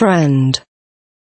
friend.